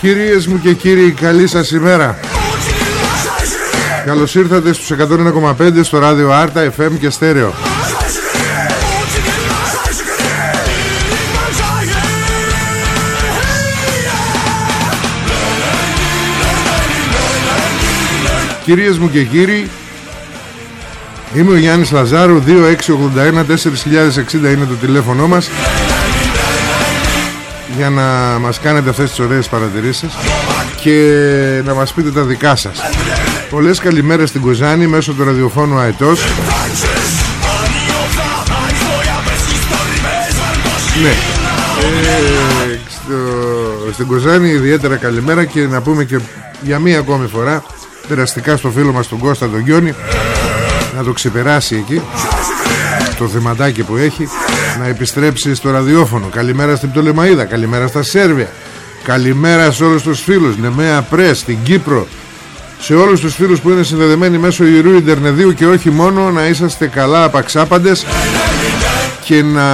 Κυρίες μου και κύριοι καλή σας ημέρα. Καλώς ήρθατε στους 101,5 στο ράδιο Άρτα, FM και Στέρεο. Κυρίες μου και κύριοι Είμαι ο Γιάννης Λαζάρου 2681 4060 είναι το τηλέφωνο μας για να μας κάνετε αυτές τις ωραίες παρατηρήσεις και να μας πείτε τα δικά σας. Πολλές καλημέρες στην Κουζάνη μέσω του ραδιοφώνου Αετός Ναι. Ε, στο, Στην Κουζάνη ιδιαίτερα καλημέρα και να πούμε και για μία ακόμη φορά περαστικά στο φίλο μας τον Κώστα τον Γιώνη να το ξεπεράσει εκεί το θεματάκι που έχει να επιστρέψει στο ραδιόφωνο. Καλημέρα στην Πτολεμαίδα, καλημέρα στα Σέρβια καλημέρα σε όλους τους φίλους Νεμαία Πρές, στην Κύπρο. Σε όλους τους φίλους που είναι συνδεδεμένοι μέσω Ιερού Ιντερνεδίου και όχι μόνο να είσαστε καλά απαξάπαντες και να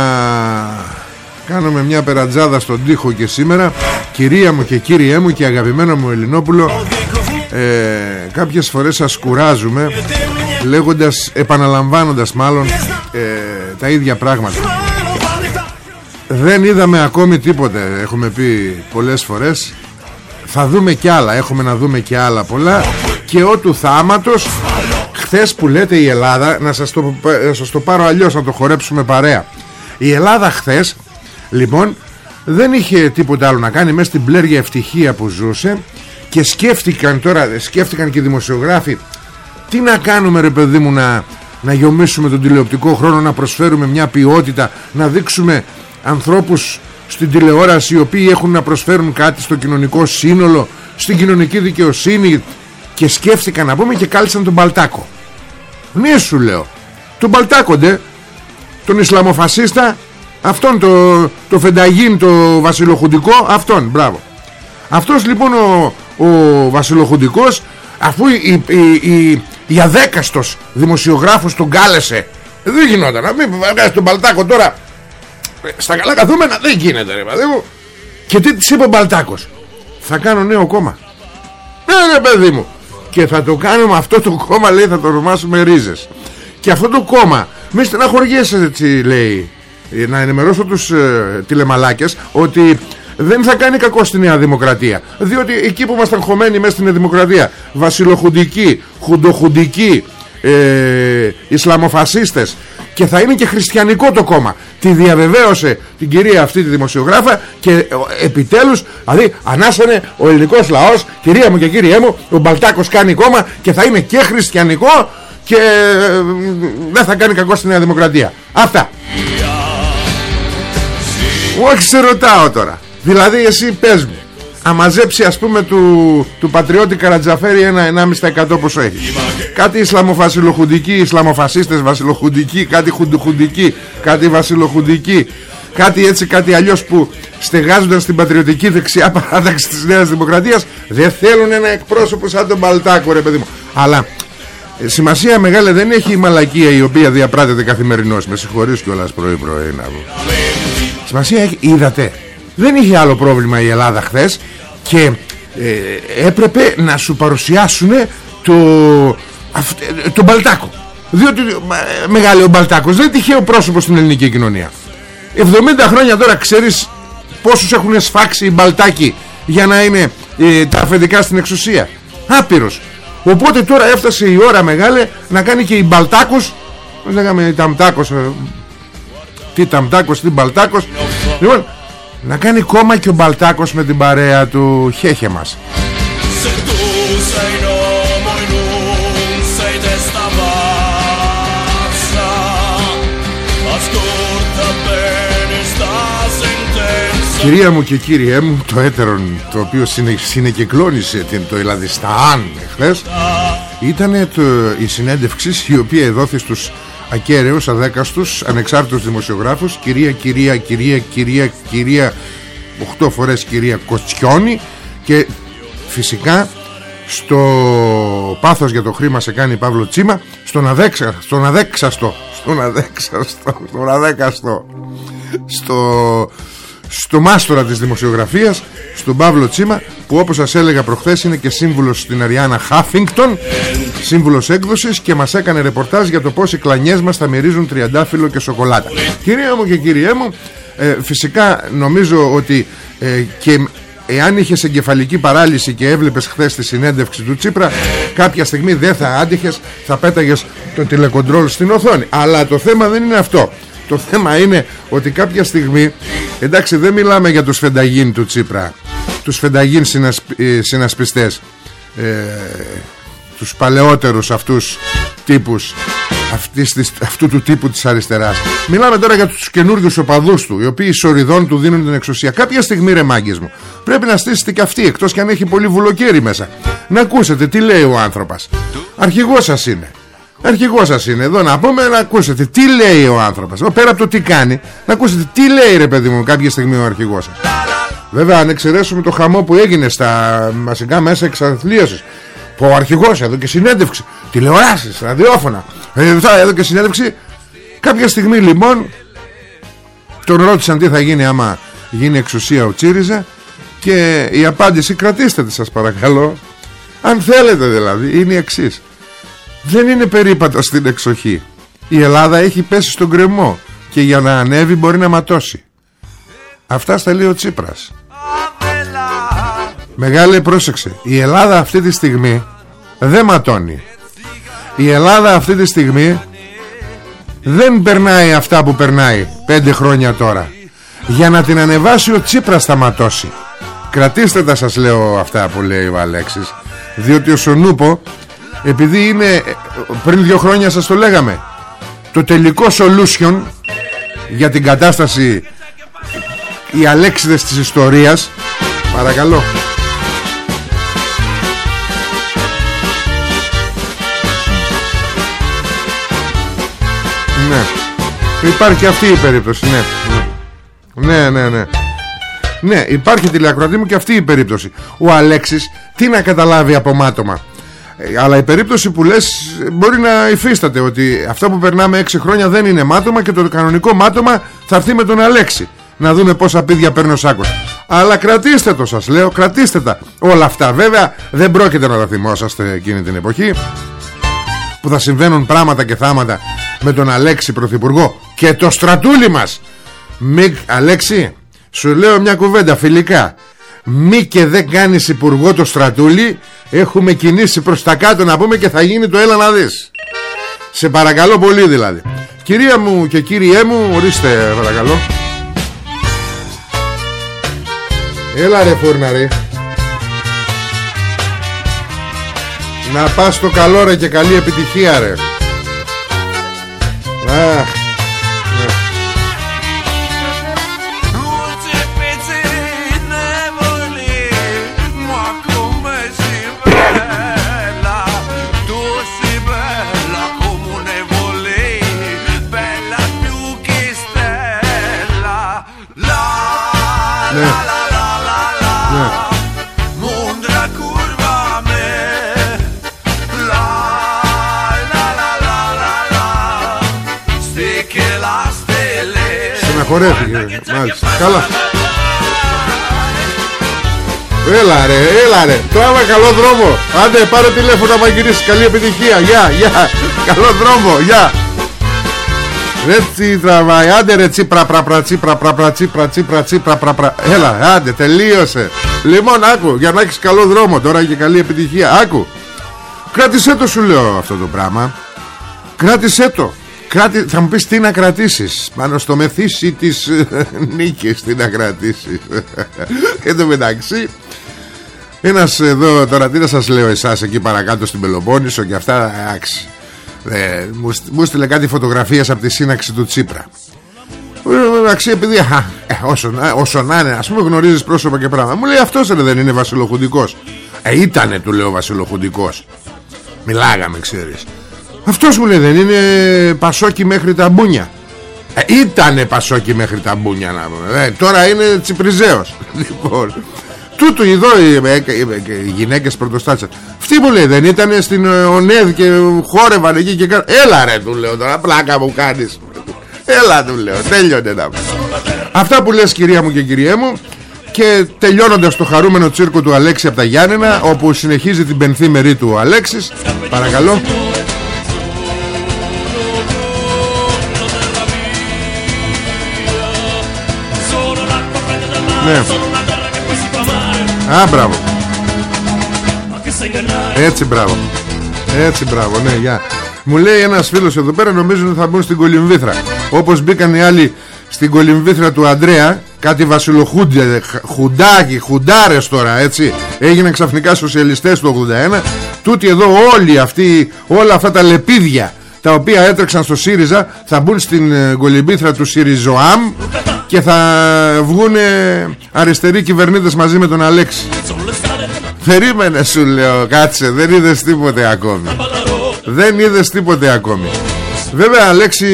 κάνουμε μια περατζάδα στον τοίχο και σήμερα. Κυρία μου και κύριέ μου και αγαπημένο μου Ελληνόπουλο ε, κάποιες φορές σας κουράζουμε λέγοντας, επαναλαμβάνοντας μάλλον ε, τα ίδια πράγματα. Δεν είδαμε ακόμη τίποτε έχουμε πει πολλές φορές. Θα δούμε κι άλλα έχουμε να δούμε κι άλλα πολλά. Και ο του θάματος χθες που λέτε η Ελλάδα να σας το, σας το πάρω αλλιώς να το χορέψουμε παρέα. Η Ελλάδα χθες λοιπόν δεν είχε τίποτα άλλο να κάνει μέσα στην πλέργια ευτυχία που ζούσε και σκέφτηκαν τώρα σκέφτηκαν και οι δημοσιογράφοι τι να κάνουμε ρε παιδί μου να, να γιομίσουμε τον τηλεοπτικό χρόνο να προσφέρουμε μια ποιότητα να δείξουμε ανθρώπους στην τηλεόραση οι οποίοι έχουν να προσφέρουν κάτι στο κοινωνικό σύνολο στην κοινωνική δικαιοσύνη. Και σκέφτηκαν να πούμε και κάλεσαν τον Παλτάκο. Ναι σου λέω. Τον Παλτάκοντε τον Ισλαμοφασίστα αυτόν το, το Φενταγίν το Βασιλοχουντικό αυτόν μπράβο. Αυτός λοιπόν ο, ο Βασιλοχουντικός αφού η, η, η, η αδέκαστος δημοσιογράφος τον κάλεσε. Δεν γινόταν να μην βγάζει τον Παλτάκο τώρα. Στα καλά καθούμενα δεν γίνεται ρε παιδί μου. Και τι της είπε ο Μπαλτάκος θα κάνω νέο κόμμα. Ναι ρε παιδί μου. Και θα το κάνουμε αυτό το κόμμα λέει θα το ονομάσουμε ρίζες. Και αυτό το κόμμα μη στεναχωριέσαι έτσι λέει να ενημερώσω τους ε, τηλεμαλάκες ότι δεν θα κάνει κακό στη Νέα Δημοκρατία. Διότι εκεί που ήμασταν χωμένοι μέσα στην Δημοκρατία βασιλοχουντικοί, χουντοχουντικοί ε, Ισλαμοφασίστες. Και θα είναι και χριστιανικό το κόμμα. Τη διαβεβαίωσε την κυρία αυτή τη δημοσιογράφα και ε, επιτέλους δηλαδή ανάσανε ο ελληνικός λαός κυρία μου και κύριέ μου ο Μπαλτάκος κάνει κόμμα και θα είναι και χριστιανικό και ε, δεν θα κάνει κακό στη Νέα Δημοκρατία. Αυτά. Όχι σε ρωτάω τώρα δηλαδή εσύ πες μου αμαζέψει ας πούμε του, του πατριώτη Καρατζαφέρη ένα 1,5% ποσό έχεις. Κάτι Ισλαμοφασιλοχουντικοί Ισλαμοφασίστες βασιλοχουντικοί κάτι χουντουχουντικοί κάτι βασιλοχουντικοί κάτι έτσι κάτι αλλιώς που στεγάζονταν στην πατριωτική δεξιά παράταξη της Νέας Δημοκρατίας δεν θέλουν ένα εκπρόσωπο σαν τον Μπαλτάκο ρε παιδί μου. Αλλά ε, σημασία μεγάλη δεν έχει η μαλακία η οποία διαπράττεται καθημερινώς. Με συγχωρείς κιόλας πρωί πρωί να σημασία έχει είδατε δεν είχε άλλο πρόβλημα η Ελλάδα χθες και ε, έπρεπε να σου παρουσιάσουν το, ε, το Μπαλτάκο. Διότι ε, μεγάλο ο Μπαλτάκος δεν είναι τυχαίο πρόσωπος στην ελληνική κοινωνία. 70 χρόνια τώρα ξέρεις πόσους έχουν σφάξει οι Μπαλτάκοι για να είναι ε, τα αφεντικά στην εξουσία. Άπειρος. Οπότε τώρα έφτασε η ώρα μεγάλη να κάνει και οι Μπαλτάκος πώς λέγαμε Ταμτάκος τι Ταμτάκος τι Μπαλτάκος. Λοιπόν να κάνει κόμμα και ο Μπαλτάκος με την παρέα του. Χέχε μας. Κυρία μου και κύριέ μου το έτερον το οποίο συνε, συνεκεκλώνησε το Ελλαδιστάν εχθές ήταν η συνέντευξη η οποία εδόθη στους ακέραιος αδέκαστους ανεξάρτητους δημοσιογράφους κυρία, κυρία, κυρία, κυρία, κυρία 8 φορές κυρία Κοτσιόνη και φυσικά στο πάθος για το χρήμα σε κάνει Παύλο Τσίμα στον, αδέξα, στον αδέξαστο στον αδέξαστο στον αδέκαστο στο, στο μάστορα της δημοσιογραφίας στον Παύλο Τσίμα που όπως σας έλεγα προχθές είναι και σύμβουλος στην Αριάννα Χάφινγκτον σύμβουλος έκδοσης και μας έκανε ρεπορτάζ για το πως οι κλανιές μας θα μυρίζουν τριαντάφυλλο και σοκολάτα. Κυρία μου και κυριέ μου ε, φυσικά νομίζω ότι ε, και εάν είχες εγκεφαλική παράλυση και έβλεπες χθες τη συνέντευξη του Τσίπρα κάποια στιγμή δεν θα άντυχες θα πέταγες το τηλεκοντρόλ στην οθόνη. Αλλά το θέμα δεν είναι αυτό το θέμα είναι ότι κάποια στιγμή εντάξει δεν μιλάμε για τους φενταγίν του Τσίπρα. Τους φενταγίν συνασπι, ε, συνασπιστές. Ε, τους παλαιότερους αυτούς τύπους αυτής, αυτού του τύπου της αριστεράς. Μιλάμε τώρα για τους καινούργιους οπαδούς του οι οποίοι σοριδών του δίνουν την εξουσία. Κάποια στιγμή ρε μάγκες μου πρέπει να στήσετε και αυτή εκτός και αν έχει πολύ βουλοκαίρι μέσα. Να ακούσετε τι λέει ο άνθρωπος. Αρχηγός σας είναι Αρχηγός σας είναι εδώ να πούμε να ακούσετε τι λέει ο άνθρωπος. Πέρα από το τι κάνει, να ακούσετε τι λέει ρε παιδί μου κάποια στιγμή ο αρχηγός σας. Βέβαια, αν εξαιρέσουμε το χαμό που έγινε στα μασικά μέσα εξαθλίωσης, που ο αρχηγός εδώ και συνέντευξη, τηλεοράσεις, ραδιόφωνα, εδώ και συνέντευξη, κάποια στιγμή λοιπόν τον ρώτησαν τι θα γίνει άμα γίνει εξουσία ο Τσίριζα και η απάντηση κρατήστε τη σας παρακαλώ αν θέλετε δηλαδή είναι η εξής δεν είναι περίπατο στην εξοχή. Η Ελλάδα έχει πέσει στον κρεμό και για να ανέβει μπορεί να ματώσει. Αυτά στα λέει ο Τσίπρας. Μεγάλη πρόσεξε. Η Ελλάδα αυτή τη στιγμή δεν ματώνει. Η Ελλάδα αυτή τη στιγμή δεν περνάει αυτά που περνάει πέντε χρόνια τώρα. Για να την ανεβάσει ο Τσίπρας θα ματώσει. Κρατήστε τα σας λέω αυτά που λέει ο Αλέξης. Διότι ο Σονούπο επειδή είναι πριν δύο χρόνια σας το λέγαμε το τελικό solution για την κατάσταση οι αλέξιδες της ιστορίας παρακαλώ. Ναι. Υπάρχει αυτή η περίπτωση ναι. Ναι ναι ναι. Ναι υπάρχει τηλεακροατή μου και αυτή η περίπτωση. Ο Αλέξης τι να καταλάβει από μάτωμα. ε, αλλά η περίπτωση που λες μπορεί να υφίσταται ότι αυτά που περνάμε 6 χρόνια δεν είναι μάτωμα και το κανονικό μάτωμα θα έρθει με τον Αλέξη. Να δούμε πόσα πίδια παίρνει ο Σάκος. Αλλά κρατήστε το σας λέω κρατήστε τα. Όλα αυτά βέβαια δεν πρόκειται να τα θυμόσαστε εκείνη την εποχή που θα συμβαίνουν πράγματα και θάματα με τον Αλέξη Πρωθυπουργό και το στρατούλι μας. Μη, Αλέξη σου λέω μια κουβέντα φιλικά. Μη και δεν κάνεις υπουργό το στρατούλι Έχουμε κινήσει προς τα κάτω να πούμε Και θα γίνει το έλα να δεις. Σε παρακαλώ πολύ δηλαδή. Κυρία μου και κύριέ μου Ορίστε παρακαλώ. Έλα ρε φούρναρη Να πας στο καλό ρε και καλή επιτυχία ρε Φορέθηκε Μάλιστα. Καλά. Έλα ρε, έλα ρε. Τράβα καλό δρόμο. Άντε πάρε τηλέφωνο να γυρίσεις. Καλή επιτυχία. Γεια, γεια. Καλό δρόμο, γεια. Ρε τσι τραβάει Άντε ρε τσίπρα πρα πρα τσίπρα πρα πρα τσίπρα τσίπρα τσίπρα πρα πρα. Έλα άντε τελείωσε. Λοιπόν άκου για να έχεις καλό δρόμο Τώρα και καλή επιτυχία. Άκου. Κράτησέ το σου λέω αυτό το πράγμα. Κράτησέ το Κράτη, θα μου πεις τι να κρατήσεις. Πάνω στο μεθύσι της νίκης Τι να κρατήσεις. Εν τω μεταξύ Ένας εδώ τώρα τι να σας λέω εσάς Εκεί παρακάτω στην Πελοπόννησο Και αυτά άξι ε, μου, μου στείλε κάτι φωτογραφίες από τη σύναξη του Τσίπρα. Εντάξει επειδή α, ε, όσο, όσο να είναι Ας πούμε γνωρίζεις πρόσωπα και πράγματα. Μου λέει αυτός δεν είναι βασιλοχουντικός Ε ήτανε του λέω βασιλοχουντικός. Μιλάγαμε ξέρεις Αυτός μου λέει δεν είναι πασόκι μέχρι τα μπούνια. Ε, Ήτανε πασόκι μέχρι τα μπούνια να πούμε. Ε, Τώρα είναι τσιπριζέος. Λοιπόν Τούτου εδώ οι, οι γυναίκες πρωτοστάτσες Αυτή μου λέει δεν ήταν στην ε, ΟΝΕΔ και χόρευαν εκεί και κάνουν Έλα ρε του λέω τώρα πλάκα μου κάνεις. Έλα του λέω τέλειωνε να Αυτά που λες κυρία μου και κυριέ μου και τελειώνοντας το χαρούμενο τσίρκο του Αλέξη από τα Γιάννενα όπου συνεχίζει την πενθήμερή του ο Αλέξης παρακαλώ Ναι Α, μπράβο. Έτσι μπράβο. Έτσι μπράβο, ναι, γεια. Μου λέει ένας φίλος εδώ πέρα Νομίζουν ότι θα μπουν στην κολυμβήθρα. Όπως μπήκαν οι άλλοι στην κολυμβήθρα του Αντρέα Κάτι βασιλοχούντια Χουντάκι, χουντάρες τώρα έτσι. Έγιναν ξαφνικά σοσιαλιστές του 81 Τούτοι εδώ όλοι αυτοί Όλα αυτά τα λεπίδια τα οποία έτρεξαν στο ΣΥΡΙΖΑ θα μπουν στην ε, κολυμπήθρα του ΣΥΡΙΖΟΑΜ και θα βγουν αριστεροί κυβερνήτες μαζί με τον Αλέξη. Περίμενε σου λέω κάτσε δεν είδες τίποτε ακόμη. Δεν είδες τίποτε ακόμη. Βέβαια Αλέξη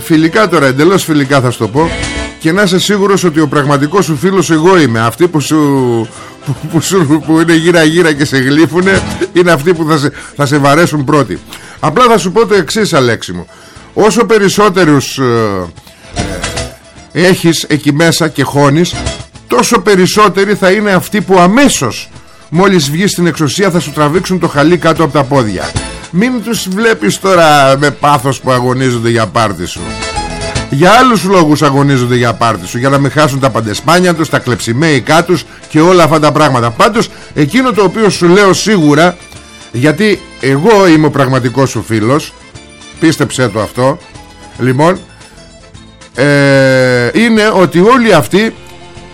φιλικά τώρα εντελώς φιλικά θα σου το πω. Και να είσαι σίγουρος ότι ο πραγματικός σου φίλος εγώ είμαι. Αυτοί που σου που, που, που είναι γύρα γύρα και σε γλύφουνε Είναι αυτοί που θα σε, θα σε βαρέσουν πρώτοι. Απλά θα σου πω το εξής Αλέξη μου. Όσο περισσότερους ε, ε, έχεις εκεί μέσα και χώνεις Τόσο περισσότεροι θα είναι αυτοί που αμέσως Μόλις βγεις στην εξουσία θα σου τραβήξουν το χαλί κάτω από τα πόδια. Μην τους βλέπεις τώρα με πάθος που αγωνίζονται για πάρτι σου. Για άλλους λόγους αγωνίζονται για πάρτι σου Για να μην χάσουν τα παντεσπάνια τους Τα κλεψιμέικά τους Και όλα αυτά τα πράγματα. Πάντως εκείνο το οποίο σου λέω σίγουρα Γιατί εγώ είμαι ο πραγματικός σου φίλος Πίστεψέ το αυτό. Λοιπόν ε, Είναι ότι όλοι αυτοί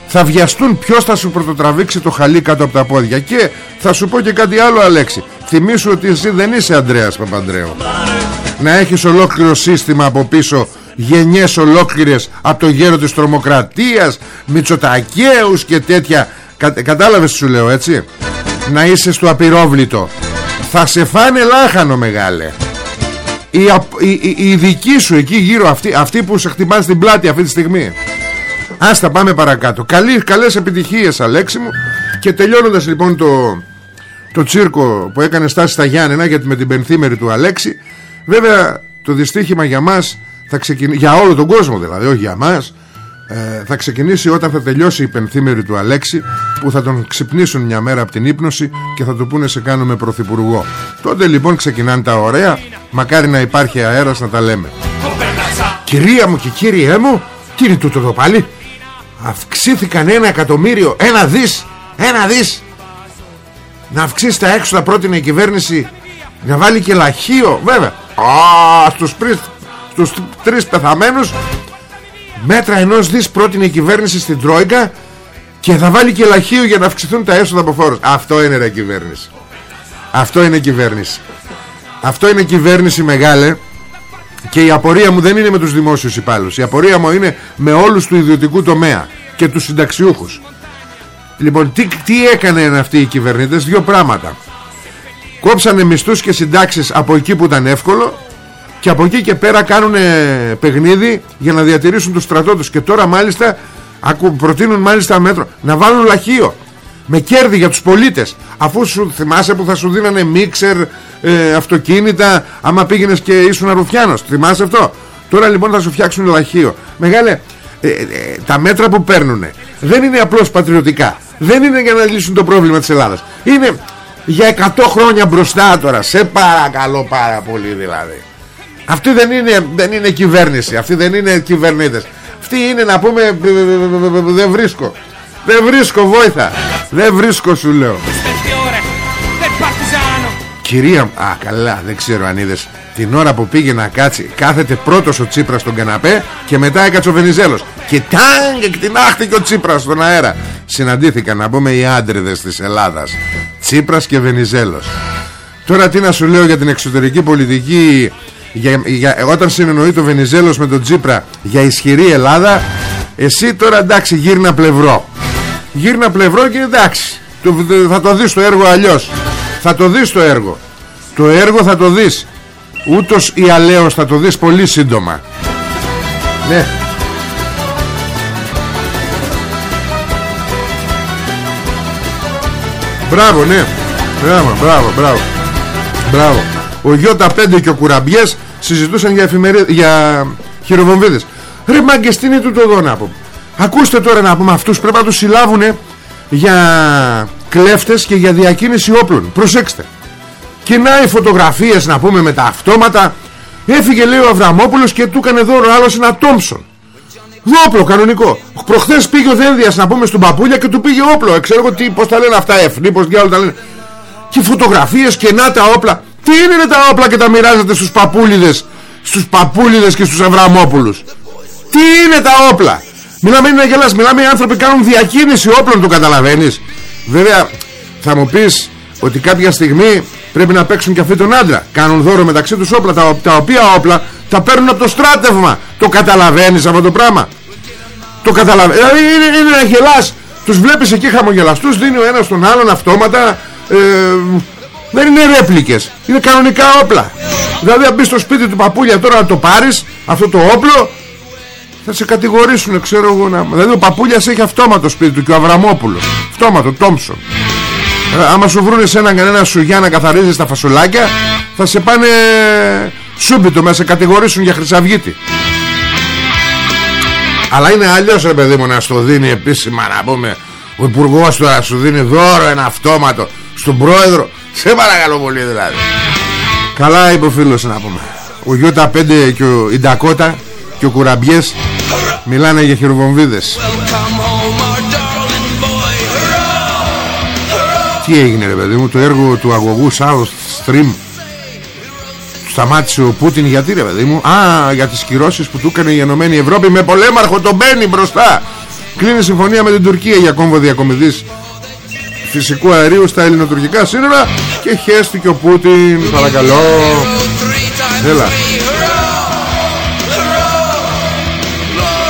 θα βιαστούν ποιος θα σου πρωτοτραβήξει το χαλί κάτω από τα πόδια. Και θα σου πω και κάτι άλλο Αλέξη. Θυμήσου ότι εσύ δεν είσαι Ανδρέας Παπανδρέου. Να έχεις ολόκληρο σύστημα από πίσω γενιές ολόκληρες από το γέρο της τρομοκρατίας Μητσοτακέους και τέτοια. Κα, κατάλαβες σου λέω έτσι; Να είσαι στο απειρόβλητο. Θα σε φάνε λάχανο μεγάλε η, η, η, δική σου εκεί γύρω αυτή, αυτή που σε χτυπάνε στην πλάτη αυτή τη στιγμή. Άστα πάμε παρακάτω. Καλή, Καλές επιτυχίες Αλέξη μου. Και τελειώνοντας λοιπόν το, το τσίρκο που έκανε στάση στα Γιάννενα Γιατί με την πενθήμερη του Αλέξη Βέβαια το δυστύχημα για μας θα ξεκινήσει, για όλο τον κόσμο δηλαδή, όχι για μας ε, θα ξεκινήσει όταν θα τελειώσει η πενθήμερη του Αλέξη που θα τον ξυπνήσουν μια μέρα από την ύπνωση και θα του πούνε σε κάνουμε πρωθυπουργό. Τότε λοιπόν ξεκινάνε τα ωραία μακάρι να υπάρχει αέρας να τα λέμε. Κυρία μου και κύριέ μου τι είναι τούτο εδώ πάλι; Αυξήθηκαν ένα εκατομμύριο ένα δις ένα δις. Να αυξήσει τα έξοδα πρότεινε η κυβέρνηση να βάλει και λαχείο βέβαια. Α, στους τους τρεις πεθαμένους. Μέτρα ενός δις πρότεινε η κυβέρνηση στην Τρόικα και θα βάλει και λαχείο για να αυξηθούν τα έσοδα από φόρους. Αυτό είναι ρε κυβέρνηση. Αυτό είναι κυβέρνηση αυτό είναι κυβέρνηση μεγάλε και η απορία μου δεν είναι με τους δημόσιους υπάλληλους. Η απορία μου είναι με όλους του ιδιωτικού τομέα και τους συνταξιούχους. Λοιπόν τι, τι έκανε αυτοί οι κυβερνήτες; Δύο πράγματα. Κόψανε μισθούς και συντάξεις από εκεί που ήταν εύκολο και από εκεί και πέρα κάνουν παιχνίδι για να διατηρήσουν το στρατό τους. Και τώρα μάλιστα προτείνουν μάλιστα μέτρο να βάλουν λαχείο με κέρδη για τους πολίτες αφού σου θυμάσαι που θα σου δίνανε μίξερ ε, αυτοκίνητα άμα πήγαινες και ήσουν αρουφιάνος θυμάσαι αυτό τώρα λοιπόν θα σου φτιάξουν λαχείο μεγάλε ε, ε, τα μέτρα που παίρνουν δεν είναι απλώς πατριωτικά δεν είναι για να λύσουν το πρόβλημα της Ελλάδας είναι για 100 χρόνια μπροστά τώρα σε παρακαλώ πάρα πολύ δηλαδή αυτή δεν είναι, δεν είναι κυβέρνηση Αυτοί δεν είναι κυβερνήτες Αυτοί είναι να πούμε Δεν βρίσκω Δεν βρίσκω βόηθα. Δεν βρίσκω σου λέω. Κυρία Α καλά δεν ξέρω αν είδες. Την ώρα που πήγε να κάτσει Κάθεται πρώτος ο Τσίπρας στον καναπέ Και μετά έκατσε ο Βενιζέλος. Και τάγκ εκτινάχτηκε ο Τσίπρας στον αέρα. Συναντήθηκαν να πούμε οι άντριδες της Ελλάδας Τσίπρας και Βενιζέλος. Τώρα τι να σου λέω για την εξωτερική πολιτική για, για, όταν συνεννοεί το Βενιζέλος με τον Τζίπρα για ισχυρή Ελλάδα εσύ τώρα εντάξει γύρνα πλευρό γύρνα πλευρό και εντάξει το, θα το δεις το έργο αλλιώς. Θα το δεις το έργο. Το έργο θα το δεις. Ούτως ή αλέως θα το δεις πολύ σύντομα. Ναι. Μπράβο ναι. Μπράβο μπράβο μπράβο. Μπράβο. Ο Ι5 και ο Κουραμπιές συζητούσαν για, εφημερί... για χειροβομβίδες. Ρε μάγκες τι είναι τούτο εδώ να πω ακούστε τώρα να πούμε αυτούς πρέπει να τους συλλάβουν για κλέφτες και για διακίνηση όπλων προσέξτε και να οι φωτογραφίες να πούμε με τα αυτόματα έφυγε λέει ο Αβραμόπουλος και του έκανε δώρο άλλος ένα Τόμψον Όπλο κανονικό. Προχθές πήγε ο Δένδιας να πούμε στον Παπούλια και του πήγε όπλο. Ε, ξέρω εγώ τι, πώς τα λένε αυτά, εφνή, πώς διάλογο τα λένε. Και φωτογραφίες και να τα όπλα. Τι είναι τα όπλα και τα μοιράζετε στους παπούλιδες Στους παπούλιδες και στους Αβραμόπουλους; Τι είναι τα όπλα; Μιλάμε είναι γελάς Μιλάμε οι άνθρωποι κάνουν διακίνηση όπλων Το καταλαβαίνεις. Βέβαια θα μου πεις ότι κάποια στιγμή Πρέπει να παίξουν και αυτοί τον άντρα. Κάνουν δώρο μεταξύ τους όπλα Τα, τα οποία όπλα τα παίρνουν από το στράτευμα. Το καταλαβαίνεις αυτό το πράγμα; Το καταλαβαίνεις Δηλαδή είναι, είναι να γελάς. Τους βλέπεις εκεί χαμογελαστούς Δίνει ο ένας τον άλλον αυτόματα ε, δεν είναι ρέπλικες. Είναι κανονικά όπλα. Δηλαδή αν μπεις στο σπίτι του παππούλια τώρα να το πάρεις Αυτό το όπλο Θα σε κατηγορήσουν ξέρω εγώ να... Δηλαδή ο παππούλιας έχει αυτόματο σπίτι του Και ο Αβραμόπουλος. Αυτόματο Τόμψον. Ε, Άμα σου βρουν σε έναν κανένα σουγιά να καθαρίζεις τα φασολάκια Θα σε πάνε Σούμπιτο να σε κατηγορήσουν για χρυσαυγίτη. Αλλά είναι αλλιώς ρε παιδί μου να στο δίνει επίσημα να πούμε Ο υπουργός τώρα σου δίνει δώρο ένα αυτόματο Στον πρόεδρο. Σε παρακαλώ πολύ δηλαδή. Καλά είπε ο φίλος να πούμε. Ο Γιώτα 5 και ο Ιντακότα Και ο Κουραμπιές Μιλάνε για χειροβομβίδες. Τι έγινε ρε παιδί μου Το έργο του αγωγού South Stream. Σταμάτησε ο Πούτιν γιατί ρε παιδί μου; Α για τις κυρώσεις που του έκανε η Ενωμένη Ευρώπη Με πολέμαρχο τον μπαίνει μπροστά. Κλείνει συμφωνία με την Τουρκία για κόμβο διακομιδής φυσικού αερίου στα ελληνοτουρκικά σύνορα και χέστηκε ο Πούτιν. Παρακαλώ. Έλα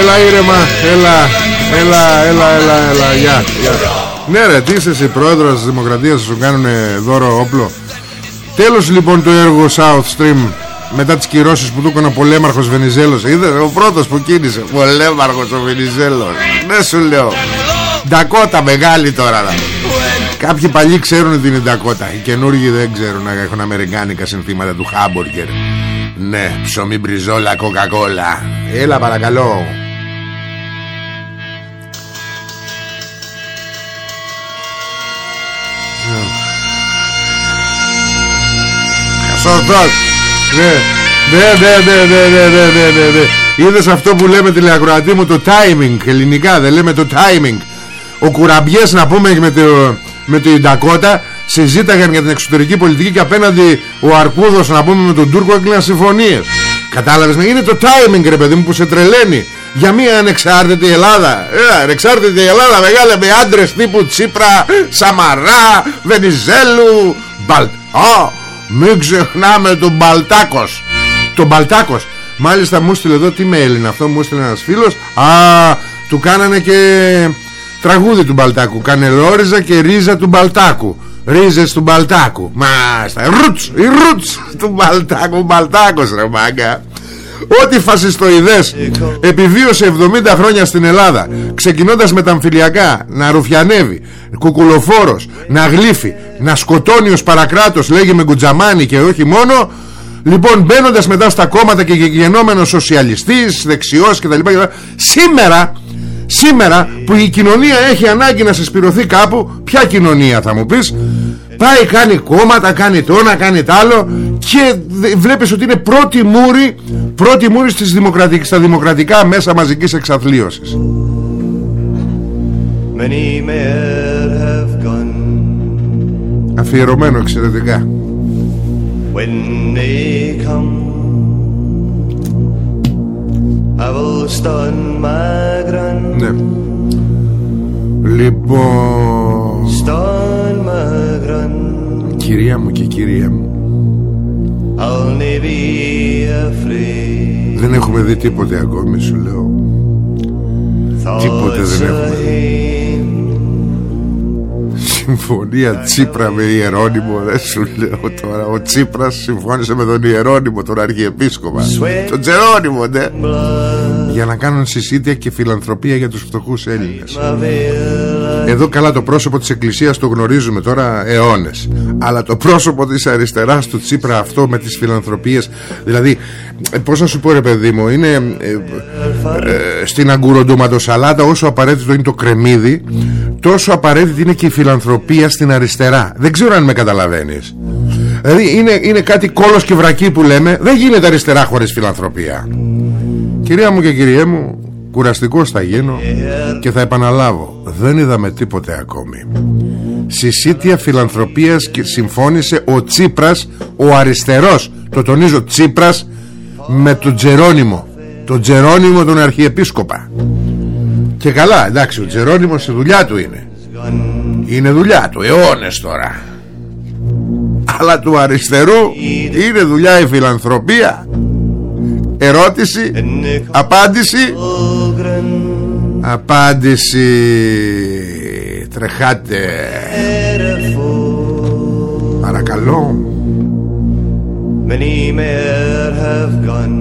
Έλα ήρεμα. Έλα. Έλα έλα έλα έλα. Γεια. Ναι ρε τι είσαι εσύ πρόεδρος της Δημοκρατίας Σου κάνουν δώρο όπλο. Τέλος λοιπόν το έργο South Stream μετά τις κυρώσεις που του έκανε ο πολέμαρχος Βενιζέλος. Είδε ο πρώτος που κίνησε. Πολέμαρχος ο Βενιζέλος. Δεν σου λέω. Ντακότα μεγάλη τώρα Κάποιοι παλιοί ξέρουν την Ντακότα. Οι καινούργοι δεν ξέρουν να έχουν αμερικάνικα συνθήματα του χάμπουργκερ ναι, ψωμί μπριζόλα, κοκακόλα. Έλα παρακαλώ. Σορτός. Ναι. Ναι, ναι. ναι, ναι, ναι, ναι, ναι, ναι, ναι, Είδες αυτό που λέμε τηλεακροατή μου το timing ελληνικά δεν λέμε το timing. Ο κουραμπιές να πούμε με το, με το Ιντακότα Συζήταγαν για την εξωτερική πολιτική Και απέναντι ο Αρκούδος να πούμε με τον Τούρκο Έκλειναν συμφωνίες. Κατάλαβες με Είναι το timing ρε παιδί μου που σε τρελαίνει. Για μια ανεξάρτητη Ελλάδα. Ε, Ανεξάρτητη Ελλάδα μεγάλα με άντρες τύπου Τσίπρα, Σαμαρά, Βενιζέλου Μπαλ... μην ξεχνάμε τον Μπαλτάκος. Τον Μπαλτάκος. Μάλιστα μου στείλε εδώ τι mail είναι αυτό Μου στείλε ένας φίλος. Α του κάνανε και τραγούδι του Μπαλτάκου. Κανελόριζα και ρίζα του Μπαλτάκου Ρίζες του Μπαλτάκου. Μάλιστα. Ρούτς Η ρούτς του Μπαλτάκου. Μπαλτάκος ρε μάγκα. Ό,τι φασιστοειδές επιβίωσε 70 χρόνια στην Ελλάδα ξεκινώντας με τα αμφιλιακά να ρουφιανεύει, κουκουλοφόρος, να γλύφει, να σκοτώνει ως παρακράτος λέγει με κουτζαμάνι και όχι μόνο. Λοιπόν μπαίνοντας μετά στα κόμματα και γεννόμενος σοσιαλιστής, δεξιός κτλ. Σήμερα Σήμερα που η κοινωνία έχει ανάγκη να συσπηρωθεί κάπου Ποια κοινωνία θα μου πεις; Πάει κάνει κόμματα, κάνει το ένα, κάνει το άλλο Και βλέπεις ότι είναι πρώτη μούρη Πρώτη μούρη στις δημοκρατικ, στα δημοκρατικά μέσα μαζικής εξαθλίωσης. Αφιερωμένο εξαιρετικά. When they come ναι. Λοιπόν. Κυρία μου και κυρία μου. Δεν έχουμε δει τίποτε ακόμη σου λέω. Τίποτε δεν έχουμε Συμφωνία Τσίπρα με Ιερώνυμο Δεν σου λέω τώρα. Ο Τσίπρας συμφώνησε με τον Ιερώνυμο Τον Αρχιεπίσκοπα. Τον Τζερώνυμο ναι. Για να κάνουν συσίτια και φιλανθρωπία για τους φτωχούς Έλληνες εδώ καλά το πρόσωπο της Εκκλησίας το γνωρίζουμε τώρα αιώνες. Αλλά το πρόσωπο της αριστεράς του Τσίπρα αυτό με τις φιλανθρωπίες δηλαδή πως να σου πω ρε παιδί μου είναι ε, ε, στην αγκουροντοματοσαλάτα όσο απαραίτητο είναι το κρεμμύδι τόσο απαραίτητη είναι και η φιλανθρωπία στην αριστερά. Δεν ξέρω αν με καταλαβαίνεις. Δηλαδή είναι, είναι κάτι κόλος και βρακί που λέμε Δεν γίνεται αριστερά χωρίς φιλανθρωπία. Κυρία μου και κυριέ μου Κουραστικός θα γίνω Και θα επαναλάβω Δεν είδαμε τίποτε ακόμη. Συσίτια φιλανθρωπίας και συμφώνησε ο Τσίπρας Ο αριστερός Το τονίζω Τσίπρας Με τον Τζερόνιμο Τον Τζερόνιμο τον Αρχιεπίσκοπα. Και καλά εντάξει ο Τζερόνιμος η δουλειά του είναι. Είναι δουλειά του αιώνες τώρα. Αλλά του αριστερού Είναι δουλειά η φιλανθρωπία. Ερώτηση Απάντηση Απάντηση. Τρεχάτε. Παρακαλώ. Many men have gone.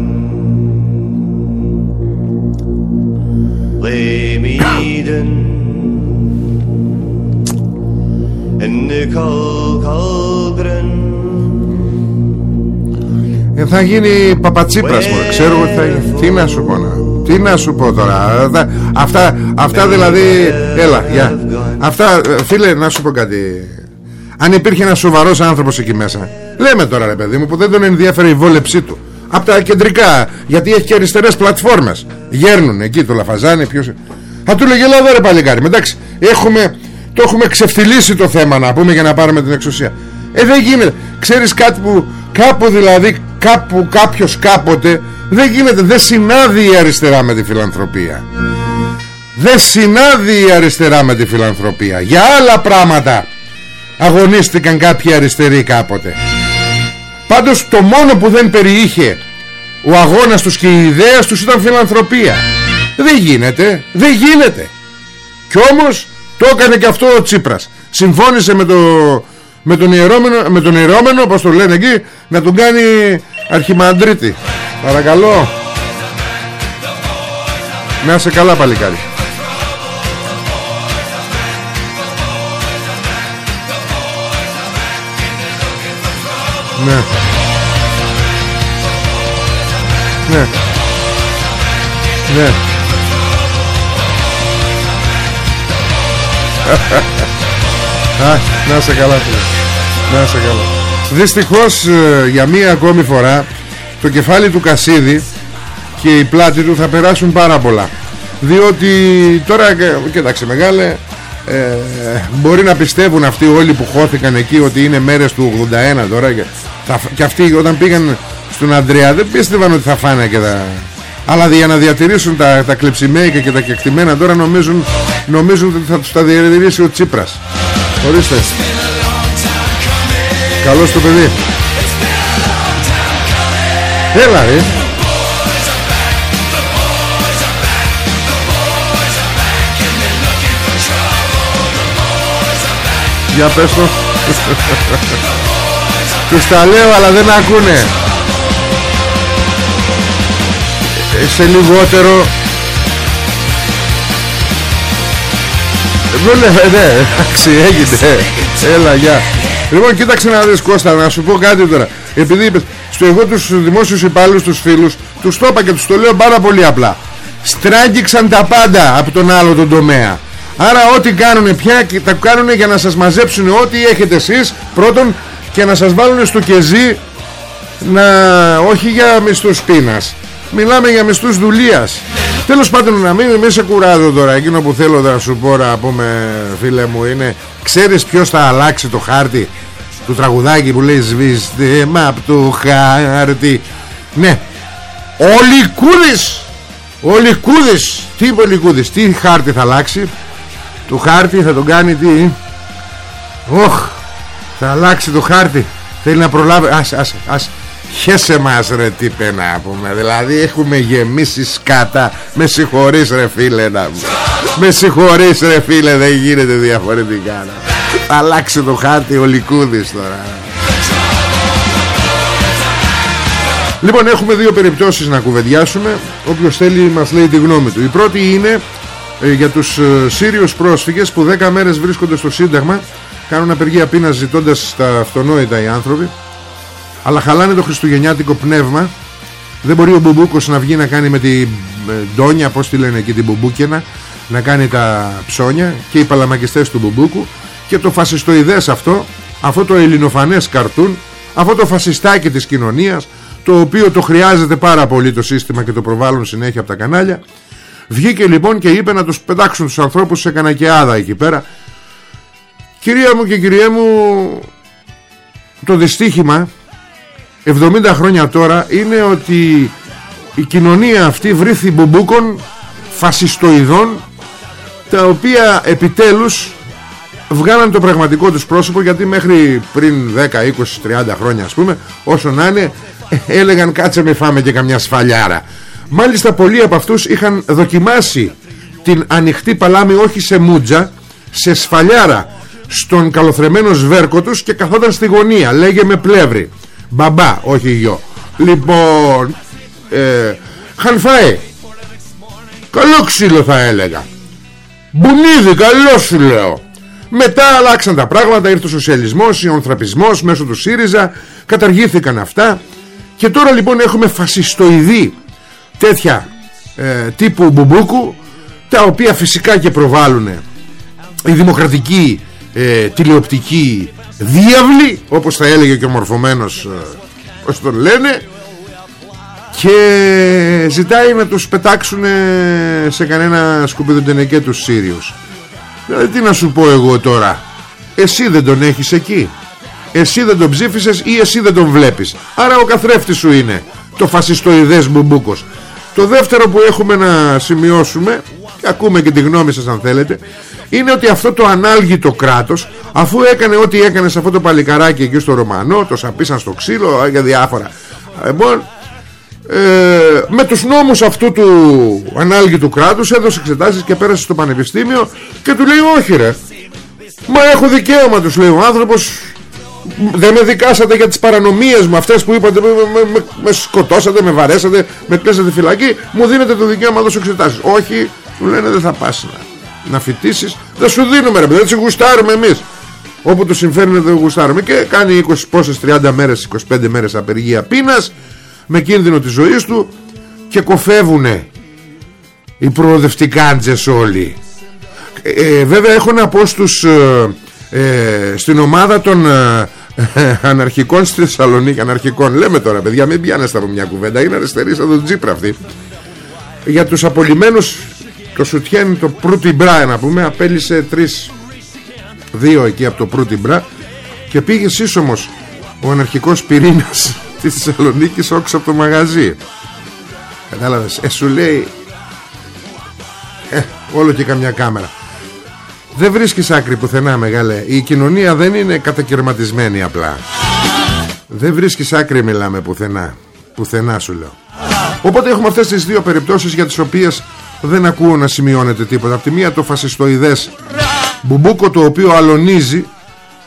Lay me Eden. In the cold cauldron ε, θα γίνει παπατσίπρας μου Ξέρω ότι θα γίνει. Τι να σου πω να Τι να σου πω τώρα Αυτά, αυτά δηλαδή Έλα για Αυτά φίλε να σου πω κάτι. Αν υπήρχε ένας σοβαρός άνθρωπος εκεί μέσα Λέμε τώρα ρε παιδί μου που δεν τον ενδιαφέρει η βόλεψή του. Από τα κεντρικά Γιατί έχει και αριστερές πλατφόρμες. Γέρνουν εκεί το λαφαζάνι ποιος... Θα του λέγε εδώ ρε παλικάρι Εντάξει έχουμε, το έχουμε ξεφτυλίσει το θέμα να πούμε για να πάρουμε την εξουσία Ε δεν γίνεται. Ξέρεις κάτι που κάπου δηλαδή κάπου κάποιος κάποτε δεν γίνεται, δεν συνάδει η αριστερά με τη φιλανθρωπία. Δεν συνάδει η αριστερά με τη φιλανθρωπία. Για άλλα πράγματα αγωνίστηκαν κάποιοι αριστεροί κάποτε. Πάντως το μόνο που δεν περιείχε ο αγώνας τους και η ιδέα τους ήταν φιλανθρωπία. Δεν γίνεται, δεν γίνεται. Κι όμως το έκανε και αυτό ο Τσίπρας. Συμφώνησε με το με τον ιερόμενο, με τον ιερόμενο όπως το λένε εκεί να τον κάνει αρχιμαντρίτη. Παρακαλώ. Να είσαι καλά παλικάρι. Ναι. Ναι. Ναι Α, να σε καλά φίλε να σε καλά. Δυστυχώς ε, για μία ακόμη φορά το κεφάλι του Κασίδη και η πλάτη του θα περάσουν πάρα πολλά. Διότι τώρα, κοίταξε μεγάλε, ε, μπορεί να πιστεύουν αυτοί όλοι που χώθηκαν εκεί ότι είναι μέρες του 81 τώρα και, θα, και αυτοί όταν πήγαν στον Αντρέα δεν πίστευαν ότι θα φάνε και τα... Αλλά για να διατηρήσουν τα, τα κλεψιμέικα και τα κεκτημένα τώρα νομίζουν, νομίζουν ότι θα τους τα διατηρήσει ο Τσίπρας. Ορίστε. Καλώς το παιδί. Έλα ρε Για πες το. Τους τα λέω αλλά δεν ακούνε. Ε, σε λιγότερο Ναι, ναι, εντάξει, έγινε. Έλα, γεια. Λοιπόν, κοίταξε να δεις Κώστα, να σου πω κάτι τώρα. Επειδή είπες, στο εγώ τους δημόσιους υπάλληλους, τους φίλους, τους το είπα και τους το λέω πάρα πολύ απλά. Στράγγιξαν τα πάντα από τον άλλο τον τομέα. Άρα ό,τι κάνουν πια τα κάνουν για να σας μαζέψουν ό,τι έχετε εσείς πρώτον και να σας βάλουν στο κεζί να όχι για μισθούς πείνας. Μιλάμε για μισθούς δουλείας. Τέλος πάντων να μην, μην σε κουράζω τώρα. Εκείνο που θέλω να σου πω να πούμε φίλε μου είναι Ξέρεις ποιος θα αλλάξει το χάρτη Του τραγουδάκι που λέει Σβήστε μα από το χάρτη Ναι Ο Λικούδης Ο Λικούδης. Τι είπε ο Λικούδης Τι χάρτη θα αλλάξει; Του χάρτη θα τον κάνει τι; Οχ Θα αλλάξει το χάρτη. Θέλει να προλάβει Άσε άσε άσε Χέσε μας ρε τύπε να πούμε. Δηλαδή έχουμε γεμίσει σκάτα. Με συγχωρείς ρε φίλε να Με συγχωρείς ρε φίλε Δεν γίνεται διαφορετικά Θα αλλάξει το χάρτη ο Λικούδης τώρα. Λοιπόν έχουμε δύο περιπτώσεις να κουβεντιάσουμε. Όποιος θέλει μας λέει τη γνώμη του. Η πρώτη είναι ε, για τους ε, Σύριους πρόσφυγες Που 10 μέρες βρίσκονται στο Σύνταγμα Κάνουν απεργία πείνας ζητώντας τα αυτονόητα οι άνθρωποι αλλά χαλάνε το χριστουγεννιάτικο πνεύμα. Δεν μπορεί ο Μπουμπούκος να βγει να κάνει με τη Ντόνια πως τη λένε εκεί την Μπουμπούκαινα να κάνει τα ψώνια και οι παλαμακιστές του Μπουμπούκου. Και το φασιστοειδές αυτό αυτό το ελληνοφανές καρτούν αυτό το φασιστάκι της κοινωνίας το οποίο το χρειάζεται πάρα πολύ το σύστημα και το προβάλλουν συνέχεια από τα κανάλια. Βγήκε λοιπόν και είπε να τους πετάξουν τους ανθρώπους σε κανακιάδα εκεί πέρα. Κυρία μου και κυρία μου το δυστύχημα 70 χρόνια τώρα είναι ότι η κοινωνία αυτή βρήθη μπουμπούκων φασιστοειδών τα οποία επιτέλους βγάλαν το πραγματικό τους πρόσωπο γιατί μέχρι πριν 10, 20, 30 χρόνια ας πούμε όσο να είναι έλεγαν κάτσε με φάμε και καμιά σφαλιάρα μάλιστα πολλοί από αυτούς είχαν δοκιμάσει την ανοιχτή παλάμη όχι σε μούτζα σε σφαλιάρα στον καλοθρεμένο σβέρκο τους και καθόταν στη γωνία λέγε με πλεύρη Μπαμπά, όχι γιο. Λοιπόν, ε, Χανφαέ. Καλό ξύλο θα έλεγα. Μπουνίδι, καλό σου λέω. Μετά αλλάξαν τα πράγματα, ήρθε ο σοσιαλισμός, ο ανθραπισμός μέσω του ΣΥΡΙΖΑ, καταργήθηκαν αυτά και τώρα λοιπόν έχουμε φασιστοειδή τέτοια ε, τύπου μπουμπούκου τα οποία φυσικά και προβάλλουν η δημοκρατική ε, τηλεοπτική διάβλη όπως θα έλεγε και ο μορφωμένος ε, πως τον λένε και ζητάει να τους πετάξουν σε κανένα σκουπιδοντενεκέ τους Σύριους. Δηλαδή τι να σου πω εγώ τώρα εσύ δεν τον έχεις εκεί. Εσύ δεν τον ψήφισες ή εσύ δεν τον βλέπεις. Άρα ο καθρέφτης σου είναι το φασιστοειδές μπουμπούκος. Το δεύτερο που έχουμε να σημειώσουμε και ακούμε και τη γνώμη σας αν θέλετε. Είναι ότι αυτό το ανάλγητο κράτος αφού έκανε ό,τι έκανε σε αυτό το παλικαράκι εκεί στο Ρωμανό το σαπίσαν στο ξύλο για διάφορα. Λοιπόν ε, με τους νόμους αυτού του ανάλγητου κράτους έδωσε εξετάσεις και πέρασε στο πανεπιστήμιο και του λέει όχι ρε. Μα έχω δικαίωμα τους λέει ο άνθρωπος. Δεν με δικάσατε για τις παρανομίες μου αυτές που είπατε με, με, με σκοτώσατε, με βαρέσατε με κλέσατε φυλακή. Μου δίνετε το δικαίωμα να δώσω εξετάσεις όχι, του λένε δεν θα πας να να φοιτήσεις. Δεν σου δίνουμε ρε δεν σε γουστάρουμε εμείς όπου το συμφέρει δεν γουστάρουμε και κάνει 20 πόσες 30 μέρες 25 μέρες απεργία πείνας με κίνδυνο της ζωής του και κοφεύουνε οι προοδευτικάντζες όλοι. Ε, ε, βέβαια έχω να πω στους ε, ε στην ομάδα των ε, αναρχικών στη Θεσσαλονίκη αναρχικών λέμε τώρα παιδιά μην πιάνεστε από μια κουβέντα είναι αριστερή σαν τον Τζίπρα αυτή. Για τους απολυμμένους το σουτιέν το Προύτι Μπρά να πούμε απέλησε τρεις δύο εκεί από το Προύτι Μπρά και πήγε σύσσωμος ο αναρχικός πυρήνας της Θεσσαλονίκης όξω από το μαγαζί. Κατάλαβες ε σου λέει ε, όλο και καμιά κάμερα. Δεν βρίσκεις άκρη πουθενά μεγάλε. Η κοινωνία δεν είναι κατακαιρματισμένη απλά. Δεν βρίσκεις άκρη μιλάμε πουθενά. Πουθενά σου λέω. Οπότε έχουμε αυτές τις δύο περιπτώσεις για τις οποίες δεν ακούω να σημειώνεται τίποτα. Από τη μία το φασιστοειδές μπουμπούκο το οποίο αλωνίζει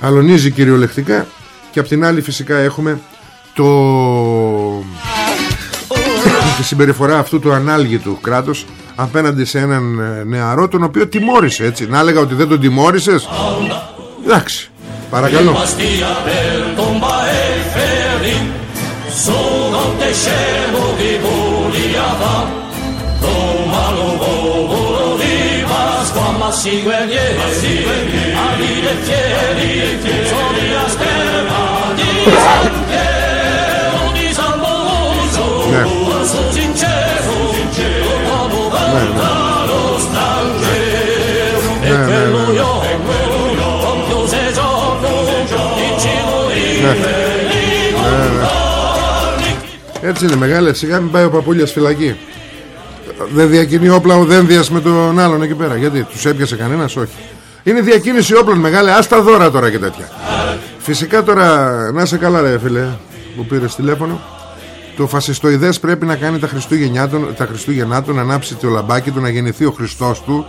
αλωνίζει κυριολεκτικά και απ' την άλλη φυσικά έχουμε το τη συμπεριφορά αυτού του ανάλγητου κράτους απέναντι σε έναν ε, νεαρό τον οποίο τιμώρησε έτσι. Να έλεγα ότι δεν τον τιμώρησες; Εντάξει. Παρακαλώ Έτσι είναι μεγάλη σιγά που μπαίνει ο Παππούλια φυλακή. Δεν διακινεί όπλα ο Δένδιας με τον άλλον εκεί πέρα. Γιατί τους έπιασε κανένας; Όχι. Είναι διακίνηση όπλων μεγάλε. Άστα δώρα τώρα και τέτοια. Φυσικά τώρα να σε καλά ρε φίλε Που πήρες τηλέφωνο. Το φασιστοειδές πρέπει να κάνει τα Χριστούγεννιά του, τα Χριστούγεννά του να ανάψει το λαμπάκι του να γεννηθεί ο Χριστός του.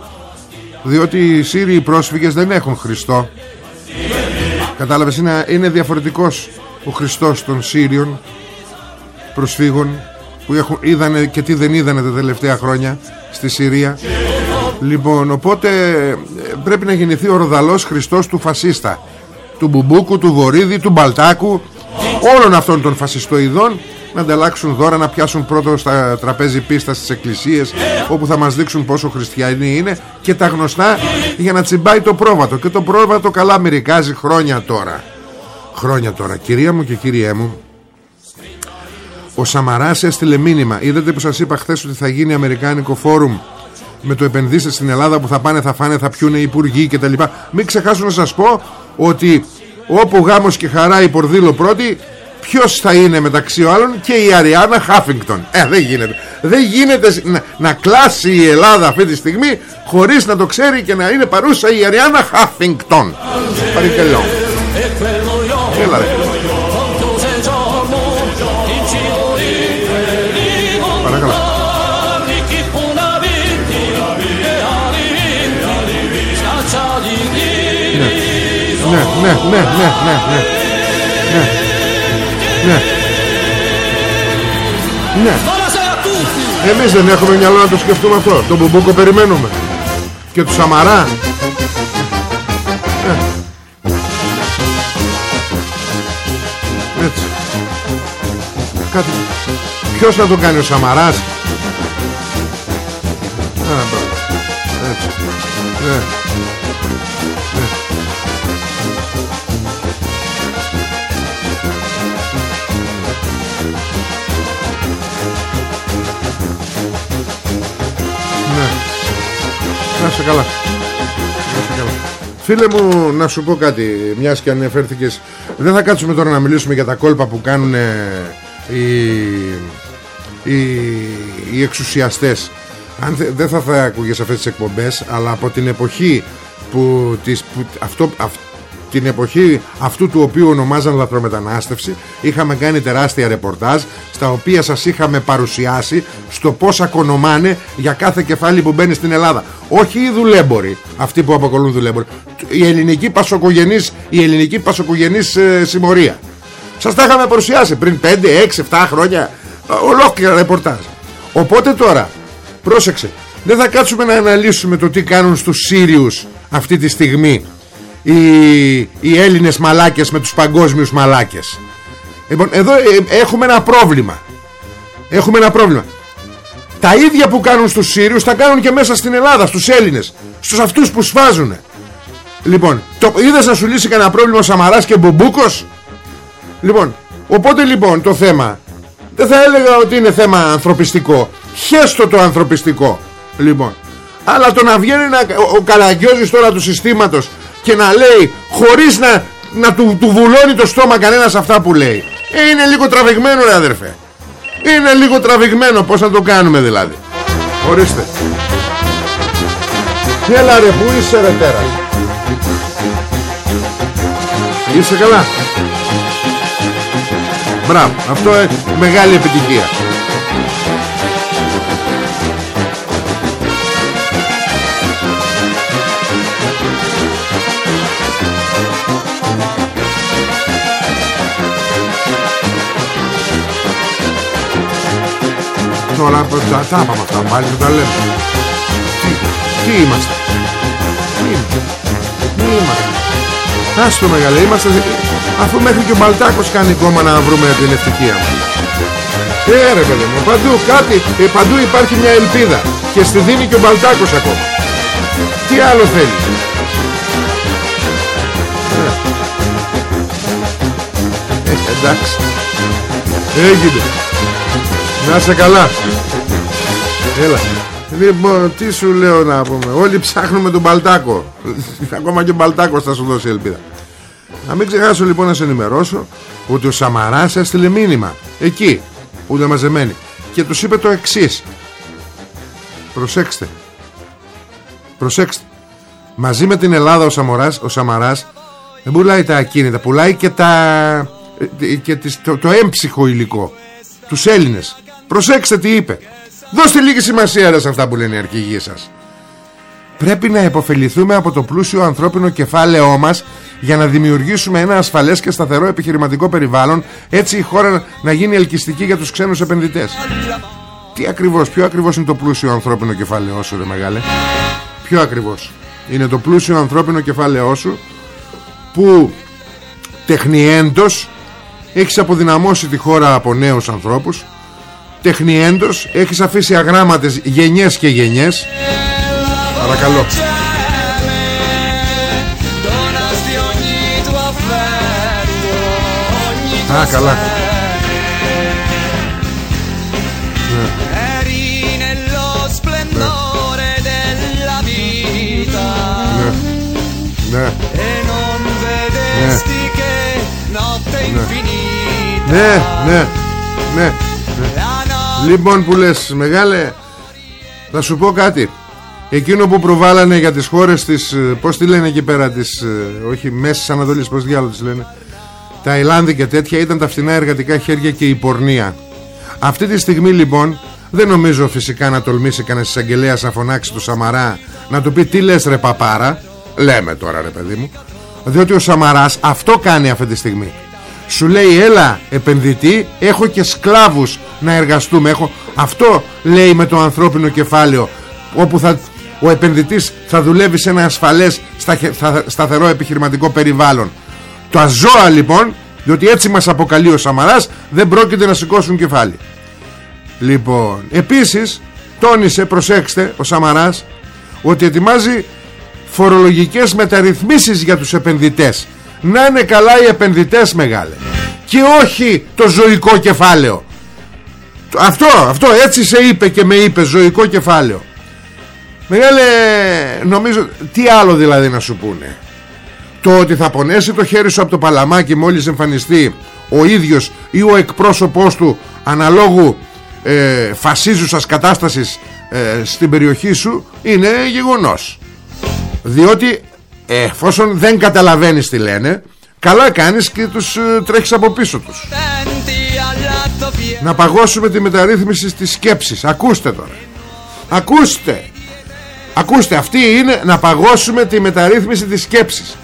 Διότι οι Σύριοι πρόσφυγες δεν έχουν Χριστό. Κατάλαβες είναι, είναι διαφορετικός ο Χριστός των Σύριων προσφύγων που έχουν, είδανε και τι δεν είδανε τα τελευταία χρόνια στη Συρία. Λοιπόν οπότε πρέπει να γεννηθεί ο Ροδαλός Χριστός του φασίστα. Του Μπουμπούκου, του Βορύδη, του Μπαλτάκου όλων αυτών των φασιστοειδών να ανταλλάξουν δώρα να πιάσουν πρώτο στα τραπέζι πίστα στις εκκλησίες όπου θα μας δείξουν πόσο χριστιανοί είναι και τα γνωστά για να τσιμπάει το πρόβατο. Και το πρόβατο καλά μερικάζει χρόνια τώρα. Χρόνια τώρα. Κυρία μου και κύριέ μου ο Σαμαράς έστειλε μήνυμα. Είδατε που σας είπα χθες ότι θα γίνει Αμερικάνικο φόρουμ; Με το επενδύστε στην Ελλάδα που θα πάνε θα φάνε θα πιούνε οι υπουργοί και τα λοιπά. Μην ξεχάσω να σας πω ότι όπου γάμος και χαρά η Πορδίλο πρώτη ποιος θα είναι μεταξύ άλλων και η Αριάννα Χάφινγκτον ε δεν γίνεται. Δεν γίνεται να, να κλάσει η Ελλάδα αυτή τη στιγμή χωρίς να το ξέρει και να είναι παρούσα η Αριάννα Χάφινγκτον παρακαλώ. Έλα ρε ναι ναι ναι ναι ναι ναι ναι ναι. Ναι. Εμείς δεν έχουμε μυαλό να το σκεφτούμε αυτό. Τον Μπουμπούκο περιμένουμε. Και τους Σαμαρά. Ναι. Έτσι. Κάτι. Ποιος θα το κάνει ο Σαμαράς; Έτσι. Ναι. Να σε καλά. Φίλε μου, να σου πω κάτι, μιας και ανεφέρθηκες. Δεν θα κάτσουμε τώρα να μιλήσουμε για τα κόλπα που κάνουν οι, οι, οι εξουσιαστές. Αν δεν θα θα ακούγες αυτές τις εκπομπές Αλλά από την εποχή που, τις, που αυτό, αυτό την εποχή αυτού του οποίου ονομάζαν λαθρομετανάστευση είχαμε κάνει τεράστια ρεπορτάζ στα οποία σας είχαμε παρουσιάσει στο πως ακονομάνε για κάθε κεφάλι που μπαίνει στην Ελλάδα. Όχι οι δουλέμποροι αυτοί που αποκολούν δουλέμποροι. Η ελληνική πασοκογενής η ελληνική πασοκογενής ε, συμμορία. Σας τα είχαμε παρουσιάσει πριν 5, 6, 7 χρόνια. Ολόκληρα ρεπορτάζ. Οπότε τώρα πρόσεξε δεν θα κάτσουμε να αναλύσουμε το τι κάνουν στους Σύριους αυτή τη στιγμή οι, οι Έλληνες μαλάκες με τους παγκόσμιους μαλάκες. Λοιπόν εδώ ε, έχουμε ένα πρόβλημα. Έχουμε ένα πρόβλημα. Τα ίδια που κάνουν στους Σύριους Τα κάνουν και μέσα στην Ελλάδα Στους Έλληνες Στους αυτούς που σφάζουν Λοιπόν το, Είδες να σου λύσει κανένα πρόβλημα ο Σαμαράς και Μπομπούκος Λοιπόν Οπότε λοιπόν το θέμα Δεν θα έλεγα ότι είναι θέμα ανθρωπιστικό. Χέστο το ανθρωπιστικό Λοιπόν. Αλλά το να βγαίνει να, ο, ο Καλαγκιόζης τώρα του συστήματος και να λέει χωρίς να, να του, του βουλώνει το στόμα κανένας αυτά που λέει. Ε, είναι λίγο τραβηγμένο ρε αδερφέ. Είναι λίγο τραβηγμένο πως θα το κάνουμε δηλαδή. Ορίστε. Έλα ρε που είσαι ρε τέρας; Είσαι καλά; Μπράβο αυτό είναι μεγάλη επιτυχία τώρα τα, τα είπαμε αυτά πάλι τα λέμε. Τι, τι είμαστε; Τι είμαστε; Τι είμαστε; Άστο μεγάλε είμαστε Αφού μέχρι και ο Μπαλτάκος κάνει κόμμα να βρούμε την ευτυχία μας. Ε ρε παιδί μου Παντού κάτι ε, Παντού υπάρχει μια ελπίδα Και στη δίνει και ο Μπαλτάκος ακόμα. Τι άλλο θέλει; Ε. ε, εντάξει. Έγινε. Να σε καλά Έλα. Λοιπόν τι σου λέω να πούμε. Όλοι ψάχνουμε τον Μπαλτάκο Ακόμα και ο Μπαλτάκος θα σου δώσει ελπίδα. Να μην ξεχάσω λοιπόν να σε ενημερώσω Ότι ο Σαμαράς έστειλε μήνυμα. Εκεί που είναι μαζεμένοι Και τους είπε το εξής. Προσέξτε. Προσέξτε. Μαζί με την Ελλάδα ο, Σαμοράς, ο Σαμαράς Δεν πουλάει τα ακίνητα Πουλάει και, τα, ε, και το, το έμψυχο υλικό. Τους Έλληνες. Προσέξτε τι είπε Δώστε λίγη σημασία σε αυτά που λένε οι αρχηγοί σας Πρέπει να υποφεληθούμε από το πλούσιο ανθρώπινο κεφάλαιό μας για να δημιουργήσουμε ένα ασφαλές και σταθερό επιχειρηματικό περιβάλλον έτσι η χώρα να γίνει ελκυστική για τους ξένους επενδυτές. Τι ακριβώς, ποιο ακριβώς είναι το πλούσιο ανθρώπινο κεφάλαιό σου ρε μεγάλε; Ποιο ακριβώς; Είναι το πλούσιο ανθρώπινο κεφάλαιό σου που τεχνιέντος έχεις αποδυναμώσει τη χώρα από νέους ανθρώπους τεχνιέντος έχεις αφήσει αγράμματες γενιές και γενιές. Παρακαλώ. Α, καλά. Ναι. Ναι. Ναι, ναι, ναι. Λοιπόν που λες μεγάλε Θα σου πω κάτι. Εκείνο που προβάλλανε για τις χώρες της ε, Πώς τη λένε εκεί πέρα τις, ε, Όχι Μέσης Ανατολής Πώς διάλογο τις λένε Ταϊλάνδη και τέτοια Ήταν τα φθηνά εργατικά χέρια και η πορνεία. Αυτή τη στιγμή λοιπόν Δεν νομίζω φυσικά να τολμήσει κανένας εισαγγελέα να φωνάξει του Σαμαρά Να του πει τι λες ρε παπάρα. Λέμε τώρα ρε παιδί μου. Διότι ο Σαμαράς αυτό κάνει αυτή τη στιγμή σου λέει έλα επενδυτή έχω και σκλάβους να εργαστούμε έχω... αυτό λέει με το ανθρώπινο κεφάλαιο όπου θα... ο επενδυτής θα δουλεύει σε ένα ασφαλές σταθερό επιχειρηματικό περιβάλλον. Το αζώα λοιπόν διότι έτσι μας αποκαλεί ο Σαμαράς δεν πρόκειται να σηκώσουν κεφάλι. Λοιπόν επίσης τόνισε προσέξτε ο Σαμαράς ότι ετοιμάζει φορολογικές μεταρρυθμίσεις για τους επενδυτές να είναι καλά οι επενδυτές μεγάλε. Και όχι το ζωικό κεφάλαιο. Αυτό, αυτό έτσι σε είπε και με είπε ζωικό κεφάλαιο. Μεγάλε νομίζω τι άλλο δηλαδή να σου πούνε; Το ότι θα πονέσει το χέρι σου από το παλαμάκι μόλις εμφανιστεί ο ίδιος ή ο εκπρόσωπός του αναλόγου ε, φασίζουσας κατάστασης ε, στην περιοχή σου είναι γεγονός. Διότι εφόσον δεν καταλαβαίνεις τι λένε Καλά κάνεις και τους ε, τρέχεις από πίσω τους. Να παγώσουμε τη μεταρρύθμιση της σκέψης. Ακούστε τώρα. Ακούστε. Ακούστε αυτή είναι να παγώσουμε τη μεταρρύθμιση της σκέψης.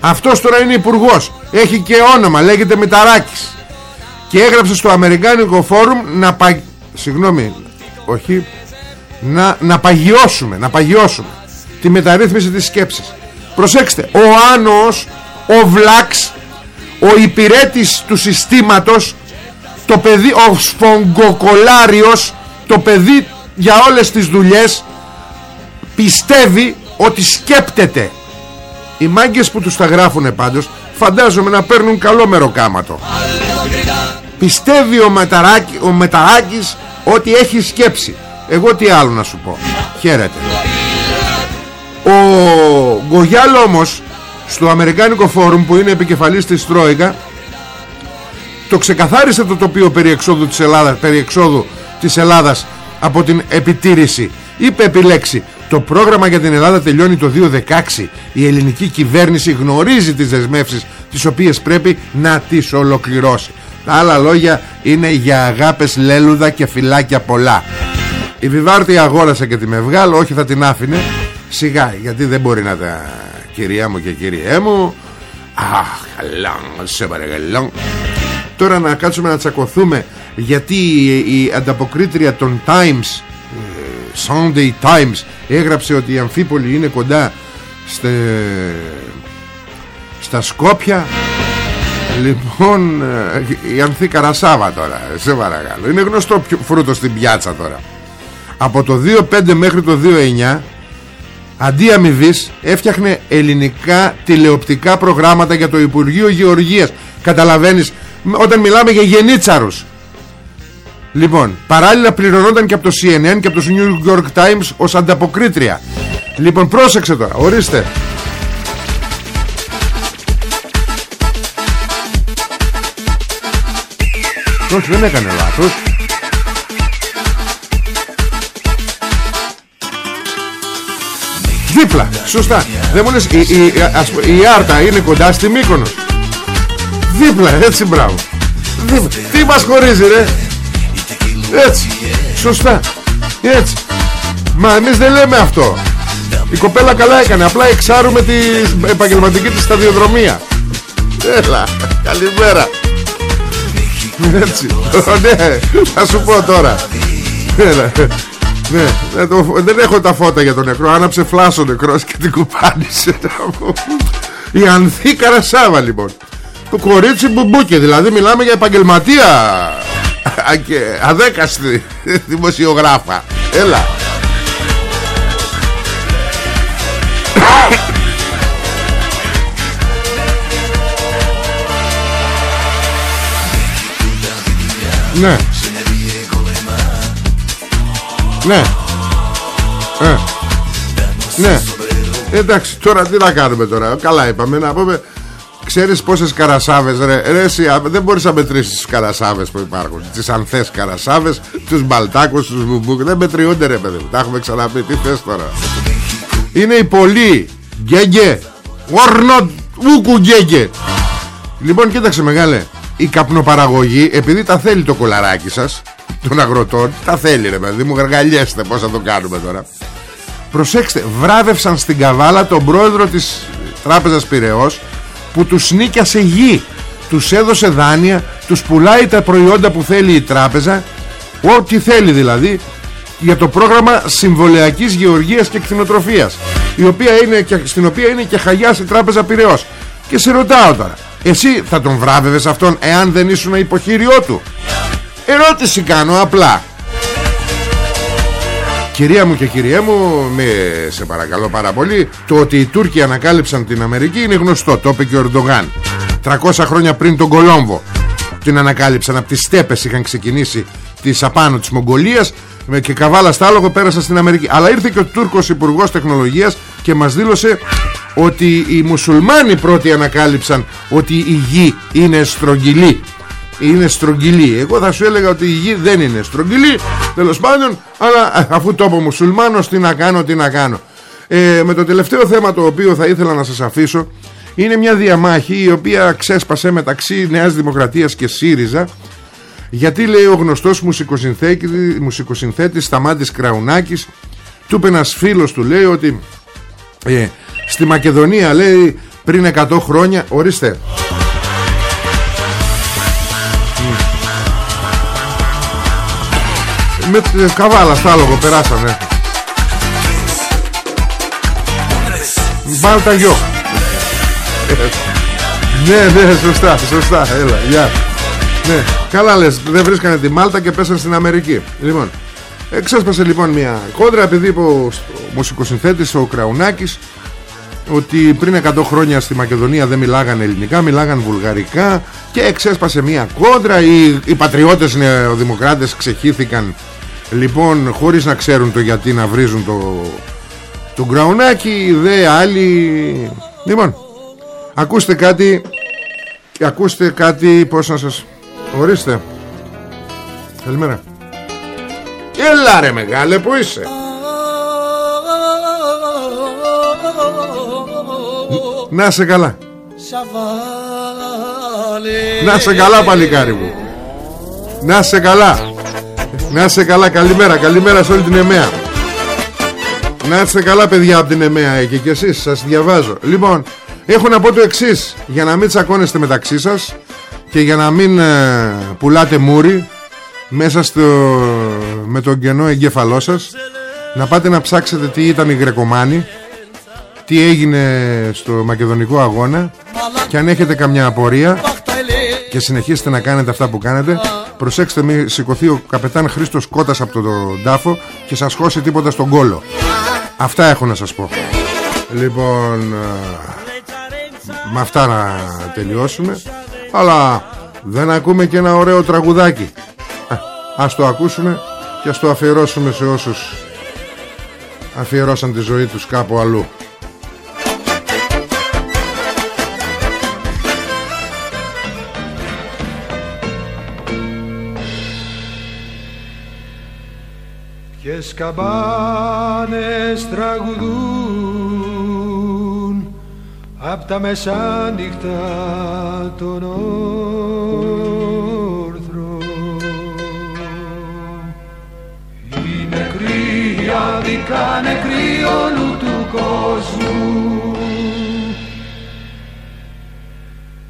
Αυτός τώρα είναι υπουργός. Έχει και όνομα Λέγεται Μηταράκης. Και έγραψε στο Αμερικάνικο Φόρουμ Να πα... Συγγνώμη Όχι. Να, να παγιώσουμε Να παγιώσουμε Τη μεταρρύθμιση της σκέψης Προσέξτε Ο Άνος Ο Βλάξ Ο υπηρέτης του συστήματος Το παιδί Ο Σφογκοκολάριος Το παιδί για όλες τις δουλειές Πιστεύει ότι σκέπτεται. Οι μάγκες που τους τα γράφουνε πάντως Φαντάζομαι να παίρνουν καλό μεροκάματο. Πιστεύει ο, Μεταράκη, ο Μεταράκης Ότι έχει σκέψη. Εγώ τι άλλο να σου πω. Χαίρετε ο Γκογιάλ όμως στο Αμερικάνικο Φόρουμ που είναι επικεφαλής της Τρόικα το ξεκαθάρισε το τοπίο περί εξόδου της Ελλάδας, περί εξόδου της Ελλάδας από την επιτήρηση. Είπε επιλέξει το πρόγραμμα για την Ελλάδα τελειώνει το 2016 η ελληνική κυβέρνηση γνωρίζει τις δεσμεύσεις τις οποίες πρέπει να τις ολοκληρώσει τα άλλα λόγια είναι για αγάπες λέλουδα και φυλάκια πολλά η Βιβάρτη αγόρασε και τη Μευγάλ όχι θα την άφηνε Σιγά γιατί δεν μπορεί να τα Κυρία μου και κυριέ μου. Αχ καλά σε παρακαλώ Τώρα να κάτσουμε να τσακωθούμε γιατί η ανταποκρίτρια των Times ε, Sunday Times έγραψε ότι η Αμφίπολη είναι κοντά στε, στα Σκόπια. Λοιπόν ε, η Ανθή Καρασάβα τώρα σε παρακαλώ. Είναι γνωστό φρούτο στην πιάτσα τώρα. Από το 2.5 μέχρι το 2.9 αντί αμοιβής έφτιαχνε ελληνικά τηλεοπτικά προγράμματα για το Υπουργείο Γεωργίας καταλαβαίνεις όταν μιλάμε για γενίτσαρους Λοιπόν, παράλληλα πληρωνόταν και από το CNN και από το New York Times ως ανταποκρίτρια. Λοιπόν, πρόσεξε τώρα, ορίστε. Όχι, δεν έκανε λάθος. Δίπλα, σωστά. Δεν μου λες, η, η, η, Άρτα είναι κοντά στη Μύκονος. Δίπλα, έτσι μπράβο. Δίπλα. Τι μας χωρίζει ρε; Έτσι. Σωστά. Έτσι. Μα εμείς δεν λέμε αυτό. Η κοπέλα καλά έκανε. Απλά εξάρουμε την επαγγελματική της σταδιοδρομία. Έλα. Καλημέρα. Έτσι. Ναι. Θα σου πω τώρα. Έλα ναι, δεν έχω τα φώτα για τον νεκρό. Άναψε φλάσο νεκρός και την κουπάνισε. Η Ανθή Καρασάβα λοιπόν. Το κορίτσι μπουμπούκι Δηλαδή μιλάμε για επαγγελματία. Και αδέκαστη δημοσιογράφα. Έλα. Ναι Ναι. Ε. Ναι. Εντάξει τώρα τι να κάνουμε τώρα. Καλά είπαμε να πούμε Ξέρεις πόσες καρασάβες ρε, ρε εσύ, Δεν μπορείς να μετρήσεις τις καρασάβες που υπάρχουν. Τις ανθές καρασάβες Τους μπαλτάκους, τους μπουμπούκ. Δεν μετριούνται ρε παιδί Τα έχουμε ξαναπεί. Τι θες τώρα. Είναι οι πολλοί. Γκέγκε. Ορνο Ούκου γκέγκε. Λοιπόν κοίταξε μεγάλε. Η καπνοπαραγωγή Επειδή τα θέλει το κολαράκι σας Των αγροτών. Τα θέλει ρε παιδί μου γαργαλιέστε πως θα το κάνουμε τώρα. Προσέξτε Βράβευσαν στην Καβάλα τον πρόεδρο της Τράπεζας Πυραιός που τους νίκιασε γη τους έδωσε δάνεια τους πουλάει τα προϊόντα που θέλει η τράπεζα ό,τι θέλει δηλαδή για το πρόγραμμα συμβολεακής γεωργίας και κτηνοτροφίας η οποία είναι και, στην οποία είναι και χαγιάς η τράπεζα Πυραιός. Και σε ρωτάω τώρα εσύ θα τον βράβευες αυτόν εάν δεν ήσουν υποχείριό του; Ερώτηση κάνω απλά. Κυρία μου και κυρία μου με, Σε παρακαλώ πάρα πολύ Το ότι οι Τούρκοι ανακάλυψαν την Αμερική Είναι γνωστό, το είπε και ο Ερντογάν. 300 χρόνια πριν τον Κολόμβο Την ανακάλυψαν από τις στέπες Είχαν ξεκινήσει τις απάνω της Μογγολίας Και καβάλα στα άλογο πέρασαν στην Αμερική. Αλλά ήρθε και ο Τούρκος Υπουργός Τεχνολογίας Και μας δήλωσε ότι οι μουσουλμάνοι πρώτοι ανακάλυψαν Ότι η γη είναι στρογγυλή είναι στρογγυλή. Εγώ θα σου έλεγα ότι η γη δεν είναι στρογγυλή Τέλος πάντων Αλλά αφού το πω μουσουλμάνος τι να κάνω τι να κάνω. Ε, Με το τελευταίο θέμα το οποίο θα ήθελα να σας αφήσω Είναι μια διαμάχη η οποία ξέσπασε μεταξύ Νέας Δημοκρατίας και ΣΥΡΙΖΑ γιατί λέει ο γνωστός μουσικοσυνθέτης, μουσικοσυνθέτης Σταμάτης Κραουνάκης Του είπε ένας φίλος του λέει ότι ε, Στη Μακεδονία λέει πριν 100 χρόνια Ορίστε με καβάλα στα άλογο περάσανε. Μάλτα γιο. Ναι ναι σωστά σωστά. Έλα γεια. Ναι καλά λες δεν βρίσκανε τη Μάλτα και πέσαν στην Αμερική. Λοιπόν Εξέσπασε λοιπόν μια κόντρα επειδή είπε ο μουσικοσυνθέτης ο Κραουνάκης ότι πριν 100 χρόνια στη Μακεδονία δεν μιλάγαν ελληνικά, μιλάγαν βουλγαρικά και εξέσπασε μια κόντρα. Οι, οι πατριώτες νεοδημοκράτες ξεχύθηκαν Λοιπόν χωρίς να ξέρουν το γιατί να βρίζουν το, το γκραουνάκι Δε άλλοι. Λοιπόν Ακούστε κάτι Ακούστε κάτι Πώς να σας Ορίστε. Καλημέρα. Έλα ρε μεγάλε που είσαι; Να σε καλά. Να σε καλά παλικάρι μου. Να σε καλά να είστε καλά, καλημέρα, καλημέρα σε όλη την ΕΜΕΑ. Να είστε καλά παιδιά από την ΕΜΕΑ και, και εσείς σας διαβάζω. Λοιπόν, έχω να πω το εξής. Για να μην τσακώνεστε μεταξύ σας Και για να μην ε, πουλάτε μούρι μέσα στο, με τον κενό εγκέφαλό σας να πάτε να ψάξετε τι ήταν η Γρεκομάνη τι έγινε στο μακεδονικό αγώνα και αν έχετε καμιά απορία και συνεχίσετε να κάνετε αυτά που κάνετε προσέξτε μη σηκωθεί ο καπετάν Χρήστος Κώτας από τον τάφο και σας χώσει τίποτα στον κόλο. Αυτά έχω να σας πω. Λοιπόν με αυτά να τελειώσουμε. Αλλά δεν ακούμε και ένα ωραίο τραγουδάκι. Α, Ας το ακούσουμε και ας το αφιερώσουμε σε όσους αφιερώσαν τη ζωή τους κάπου αλλού Ποιες καμπάνες τραγουδούν Απ' τα μεσάνυχτα των όρθρων Είναι κρύα δικά νεκροί όλου του κόσμου.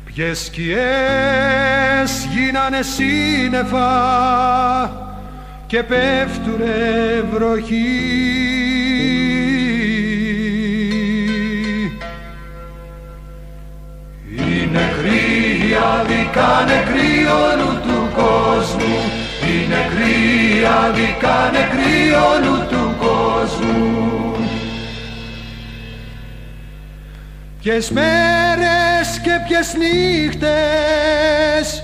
Ποιες σκιές γίνανε σύννεφα και πέφτουνε βροχή. Είναι κρύα δικά νεκροί όλου του κόσμου. Είναι κρύα δικά νεκροί όλου του κόσμου. Ποιες μέρες και ποιες νύχτες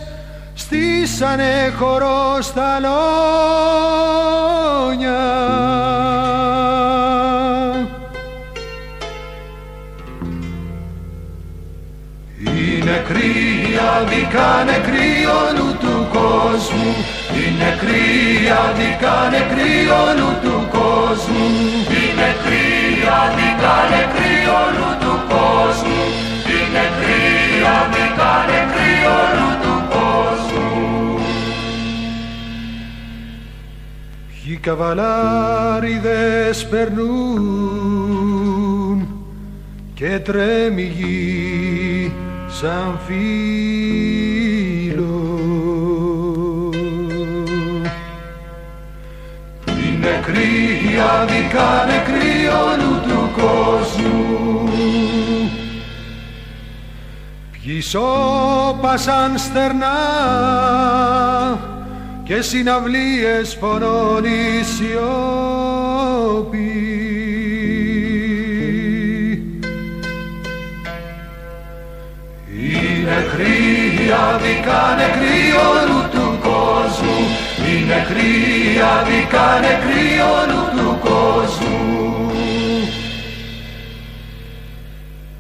στήσανε χορός στα λόγια Είναι κρύα δικά νεκροί όλου του κόσμου. Είναι κρύα δικά νεκροί όλου καβαλάριδες περνούν και τρέμει η γη σαν φύλλο Είναι κρύα δικά νεκροί όλου του κόσμου. Ποιοι σώπασαν στερνά και συναυλίες φωνών η σιώπη. Είναι κρύα δικά νεκροί όλου του κόσμου. Είναι κρύα δικά νεκροί όλου του κόσμου.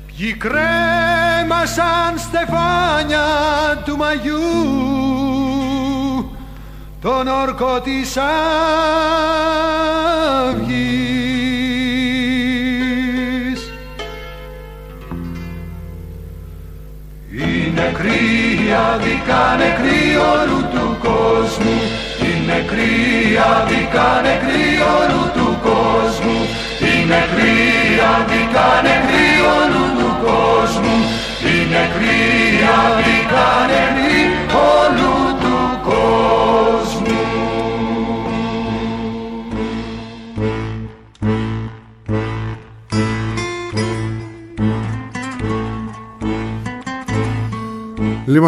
Ποιοι κρέμασαν στεφάνια του Μαγιού τον όρκο της αυγής. Είναι κρύα δικά νεκροί όλου του κόσμου. Είναι κρύα δικά νεκροί όλου του κόσμου. Είναι κρύα δικά νεκροί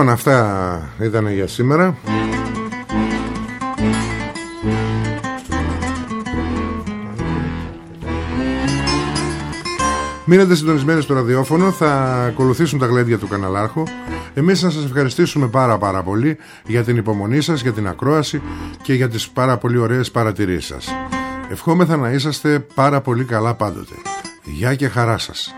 Λοιπόν αυτά ήταν για σήμερα. Μείνετε συντονισμένοι στο ραδιόφωνο Θα ακολουθήσουν τα γλέντια του καναλάρχου. Εμείς να σας ευχαριστήσουμε πάρα πάρα πολύ Για την υπομονή σας, για την ακρόαση Και για τις πάρα πολύ ωραίες παρατηρήσεις σας. Ευχόμεθα να είσαστε πάρα πολύ καλά πάντοτε. Γεια και χαρά σας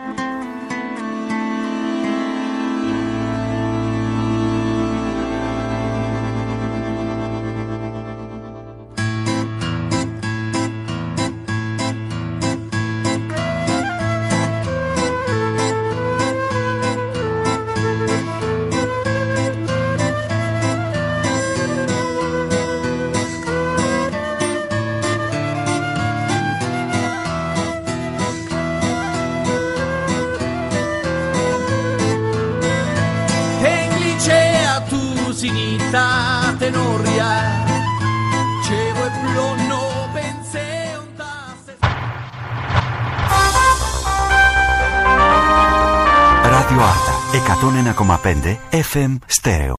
FM Stereo.